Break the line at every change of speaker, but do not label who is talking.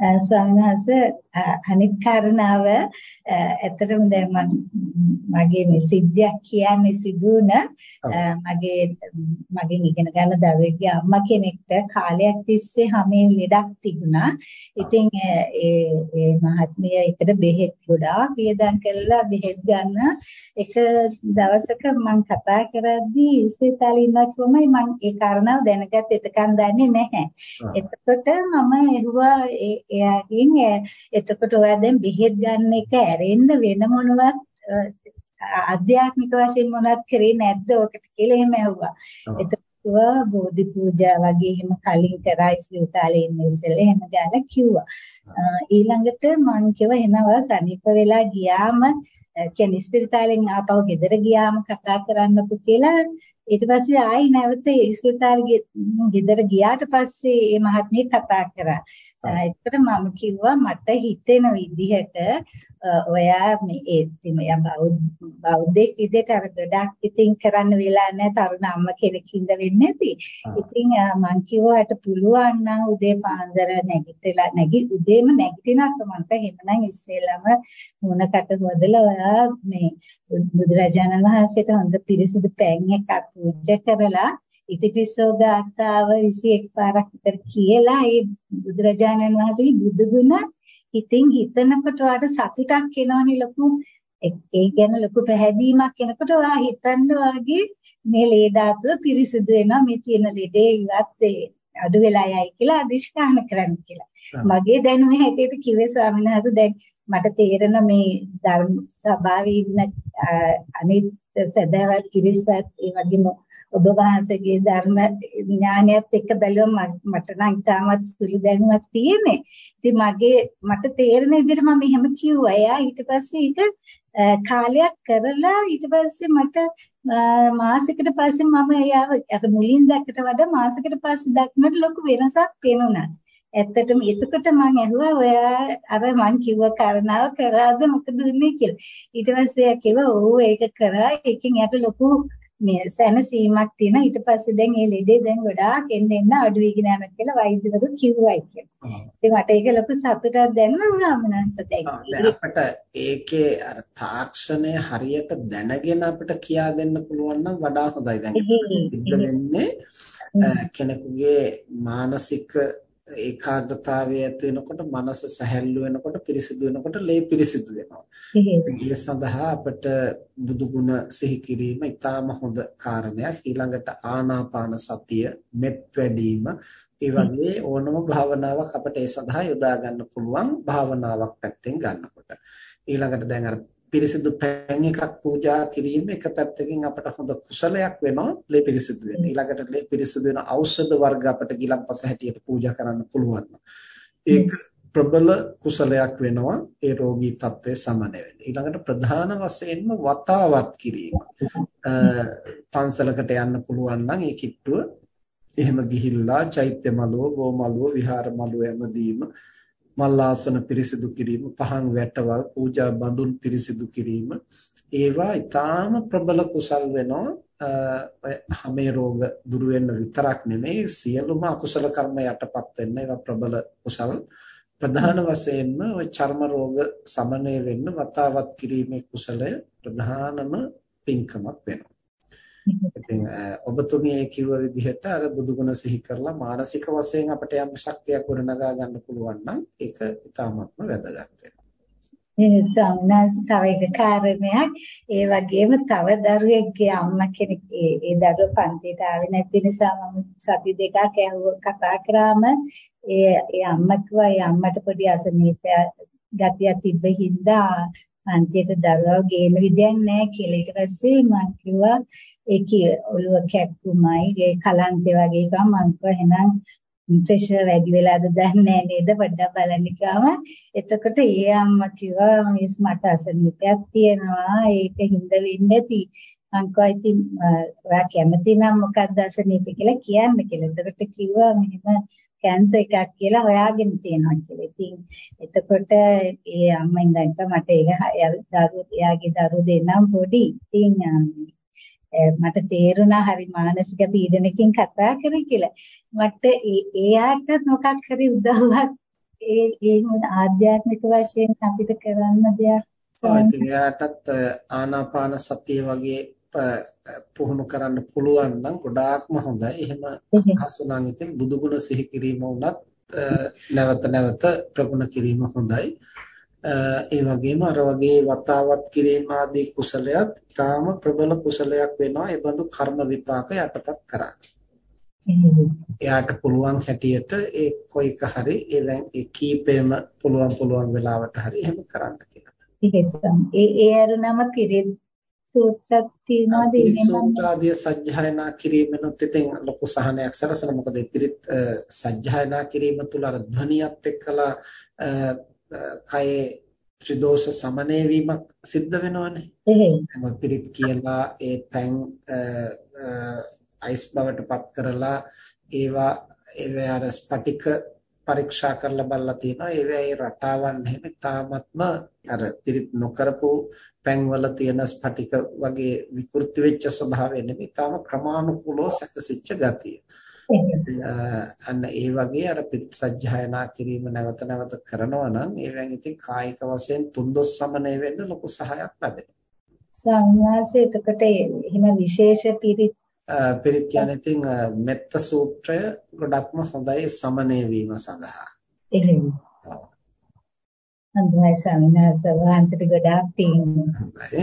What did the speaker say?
ස්වාමීන් වහන්සේ අනිත් කාරණාව ඇත්තටම දැන් මගේ මේ සිද්ධියක් කියන්නේ සිදුන මගේ මගෙන් ඉගෙන ගන්න දරුවෙක්ගේ අම්මා කෙනෙක්ට කාලයක් තිස්සේ හැමේ ලෙඩක් තිබුණා. ඉතින් ඒ ඒ මහත්මිය එකට බෙහෙත් ගොඩාක් වියදම් කළා. බෙහෙත් ගන්න එක දවසක මම කතා කරද්දී ස්පිතාලේ ඉන්නවා කිව්වමයි මම ඒ කාරණාව දැනගත් එතකන් දන්නේ නැහැ. එතකොට මම එහුවා එයාගෙන් එතකොට ඔයා දැන් බෙහෙත් ගන්න එක ඇරෙන්න වෙන මොනවත් ආධ්‍යාත්මික වශයෙන් මොනවත් කරේ නැද්ද ඔකට කියලා එහෙම ඇහුවා. එතකොට බෝධි පූජා වගේ එහෙම කලින් කරා ඉස්පිරිතාලේ ඉන්න ඉස්සෙල්ලා එහෙම ගාලා කිව්වා. ඊළඟට මං කිව්වා එනවා සනීප වෙලා ගියාම කියන්නේ ඉස්පිරිතාලෙන් ආපහු ගෙදර ගියාම කතා කරන්නකෝ කියලා ඊට පස්සේ ආයි නැවත ඉස්පිරිතාලේ ගෙදර ගියාට පස්සේ මේ මහත්මිය කතා කරා. ඒකට මම කිව්වා මට හිතෙන විදිහට ඔයා මේ මෙයා බෞද්ධෙක් විදිහට අර ගොඩක් ඉතින් කරන්න වෙලා නැහැ තරුණ අම්ම කෙනෙක් ඉඳ වෙන්නේ නැති. ඉතින් මං කිව්වාට පුළුවන් නම් උදේ පාන්දර නැගිටලා නැගි උදේම නැගිටිනක මන්ට එහෙමනම් ඉස්සෙල්ලාම මොනකට හොදලා ඔයා මේ බුදුරජාණන් වහන්සේට හොඳ පිරිසිදු පැන් එකක් පූජා කරලා ඉතිපිසෝ ගාථාව 21 පාරක් විතර කියලා ඒ බුදුරජාණන් වහන්සේගේ බුදු ගුණ හිතින් හිතනකොට වාට සතුටක් එනවනේ ලොකු ඒ ගැන ලොකු පැහැදීමක් එනකොට ඔයා හිතන්න වාගේ මේ ලේ ධාතුව පිරිසිදු වෙනවා මේ තියෙන ලෙඩේ ඉවත් අඩු වෙලා යයි කියලා අදිෂ්ඨාන කරන්න කියලා. මගේ දැනුම හැටියට කිව්වේ ස්වාමීන් වහන්සේ දැන් මට තේරෙන මේ ධර්ම සභාවේ ඉන්න අනිත් සදාවත් කිරිසත් ඒ වගේම ඔබ වහන්සේගේ ධර්ම ඥානයත් එක්ක බැලුවම මට නම් ඉතාමත් සුළු දැනුමක් තියෙන්නේ. ඉතින් මගේ මට තේරෙන විදිහට මම එහෙම කිව්වා. එයා ඊට පස්සේ ඒක කාලයක් කරලා ඊට පස්සේ මට මාසෙකට පස්සේ මම එයාව අර මුලින් දැක්කට වඩා මාසෙකට පස්සේ දැක්නට ලොකු වෙනසක් පේනුණා. ඇත්තටම එතකොට මම ඇහුවා ඔයා අර මං කිව්ව කරනාව කරාද මොකද උනේ කියලා. ඊට පස්සේ කිව්වා ඔව් ඒක කරා. ඒකෙන් යට ලොකු මේ සැනසීමක් තියෙන ඊට පස්සේ දැන් මේ ලෙඩේ දැන් ගොඩාක් එන්න එන්න අඩු වෙගෙන යනවා කියලා වෛද්‍යවරු කිව්වයි කියලා. ඉතින් මට ඒක ලොකු සතුටක් දැනෙනවා මනස දැන්.
අපිට ඒකේ අර තාක්ෂණය හරියට දැනගෙන අපිට කියා දෙන්න පුළුවන් නම් වඩා හොඳයි. දැන් සිද්ධ වෙන්නේ කෙනෙකුගේ මානසික ඒකාග්‍රතාවය ඇති වෙනකොට මනස සැහැල්ලු වෙනකොට පිරිසිදු වෙනකොට ලේ පිරිසිදු වෙනවා. ඒ සඳහා අපට බුදු ගුණ සිහි කිරීම ඉතාම හොඳ කාරණයක්. ඊළඟට ආනාපාන සතිය, මෙත් වැඩිම, ඒ වගේ ඕනම භාවනාවක් අපට ඒ සඳහා යොදා ගන්න පුළුවන් භාවනාවක් පැත්තෙන් ගන්නකොට. ඊළඟට දැන් අර පිරිසිදු පැන් එකක් පූජා කිරීම එක පැත්තකින් අපට හොඳ කුසලයක් වෙනවා ලේ පිරිසිදු වෙන. ඊළඟට ලේ පිරිසිදු වෙන ඖෂධ වර්ග අපට ගිලම්පස හැටියට පූජා කරන්න පුළුවන්. ඒක ප්‍රබල කුසලයක් වෙනවා ඒ රෝගී තත්ත්වය සමනය වෙන්න. ඊළඟට ප්‍රධාන වශයෙන්ම වතාවත් කිරීම. පන්සලකට යන්න පුළුවන් නම් ඒ කිට්ටුව එහෙම ගිහිල්ලා චෛත්‍ය මළුව, ගෝ මළුව, විහාර මළුව යමදීම මල් ආසන පිරිසිදු කිරීම, පහන් වැටවල්, පූජා බඳුන් පිරිසිදු කිරීම. ඒවා ඊටාම ප්‍රබල කුසල් වෙනවා. හැමේ රෝග දුරු වෙන්න විතරක් නෙමෙයි සියලුම අකුසල කර්ම යටපත් වෙන්න ඒවා ප්‍රබල කුසල්. ප්‍රධාන වශයෙන්ම ওই චර්ම රෝග සමනය වෙන්න වතාවත් කිරීමේ කුසලය ප්‍රධානම පින්කමක් වෙනවා. ඉතින් ඔබතුමිය ඒ කිව්ව විදිහට අර බුදුගුණ සිහි කරලා මානසික වශයෙන් අපිට යම් ශක්තියක් ගොඩනගා ගන්න පුළුවන් නම් ඒක ඉතාමත්ම වැදගත් වෙනවා.
ඒ සම්නාස් තව එක කාරණයක් ඒ වගේම තව දරුවෙක්ගේ අම්මා කෙනෙක් ඒ ඒ දරුව පන්තියට ආවේ නැති නිසා මම සති දෙකක් ඇහුව කතා කරාම ඒ ඒ අම්මා කිව්වා ඒ අම්මට පොඩි අසනීප ගතියක් තිබ්බ හින්දා පන්තියට දරුවව ගේන විදියක් නැහැ කියලා. ඊට පස්සේ මම කිව්වා ඒකේ ඔළුව කැක්කුමයි ඒ කලන්තේ වගේ එකක්. මම කිව්වා එහෙනම් ප්‍රෙෂර් වැඩි වෙලාද දන්නේ නේද? පොඩ්ඩක් බලන්න කිව්වම එතකොට ඒ අම්මා කිව්වා මිස් මට අසනීපයක් තියෙනවා. ඒක හින්ද වෙන්නේ නැති මං කිව්වා ඉතින් ඔයා කැමති නම් මොකක්ද අසනීප කියලා කියන්න කියලා. එතකොට කිව්වා මෙහෙම කැන්සර් එකක් කියලා හොයාගෙන තියෙනවා කියලා. ඉතින් එතකොට ඒ අම්මා ඉඳන් මට ඒක දරුවෝ එයාගේ දරුවෝ දෙන්නම් පොඩි. ඉතින් මට තේරුණා හරි මානසික පීඩනකින් කතා කරේ කියලා. මට එයාට මොකක් හරි උදව්වක් ඒ ඒ ආධ්‍යාත්මික වශයෙන් අපිට කරන්න දෙයක්
එයාටත් ආනාපාන සතිය වගේ පුහුණු කරන්න පුළුවන් නම් ගොඩාක්ම හොඳයි. එහෙම හසුනම් ඉතින් බුදුගුණ සිහි කිරීම උනත් නැවත නැවත ප්‍රගුණ කිරීම හොඳයි. ඒ වගේම අර වගේ වතාවත් කිරීම ආදී කුසලයක් තාම ප්‍රබල කුසලයක් වෙනවා. ඒ බඳු කර්ම විපාක යටපත් කරන්න. එයාට පුළුවන් හැටියට ඒ කොයික හරි ඒ කීපෙම පුළුවන් පුළුවන් වෙලාවට හරි එහෙම කරන්න කියලා.
ඒ ඒ අරුණම පිරිත් සූත්‍රයක් තියෙනවාද
සූත්‍රාදී සජ්ජායනා කිරීමෙනුත් ඉතින් ලොකු සහනයක් සැලසෙන මොකද පිරිත් සජ්ජායනා කිරීම තුළ අර ධ්වනියත් එක්කලා කයේ ත්‍රිදෝෂ සමනය වීමක් සිද්ධ වෙනවනේ. එහෙම. පිරිත් කියලා ඒ පැන් අයිස් බවට පත් කරලා ඒවා ඒවා අර ස්පටික පරීක්ෂා කරලා බලලා තියෙනවා ඒවැයි රටාවන් එහෙම තාමත්ම අර පිරිත් නොකරපු පැන්වල තියෙන ස්පටික වගේ විකෘති වෙච්ච ස්වභාවය නෙමෙයි තාම ක්‍රමානුකූලව සැකසිච්ච ගතිය. අන්න ඒ වගේ අර පිරිත් සජ්ජායනා කිරීම නැවත නැවත කරනවා නම් ඒවෙන් ඉතින් කායික වශයෙන් තුන්දොස් සමනය වෙන්න ලොකු සහයක් ලැබෙනවා.
සංවාසය එතකොට එහෙම විශේෂ පිරිත්
පිරිත් කියන්නේ ඉතින් මෙත්ත සූත්‍රය ගොඩක්ම හොඳයි සමනය වීම සඳහා.
එහෙම. ඔව්. හොඳයි ස්වාමීන් වහන්සේ වහන්සේට ගොඩාක් පිං.
හොඳයි.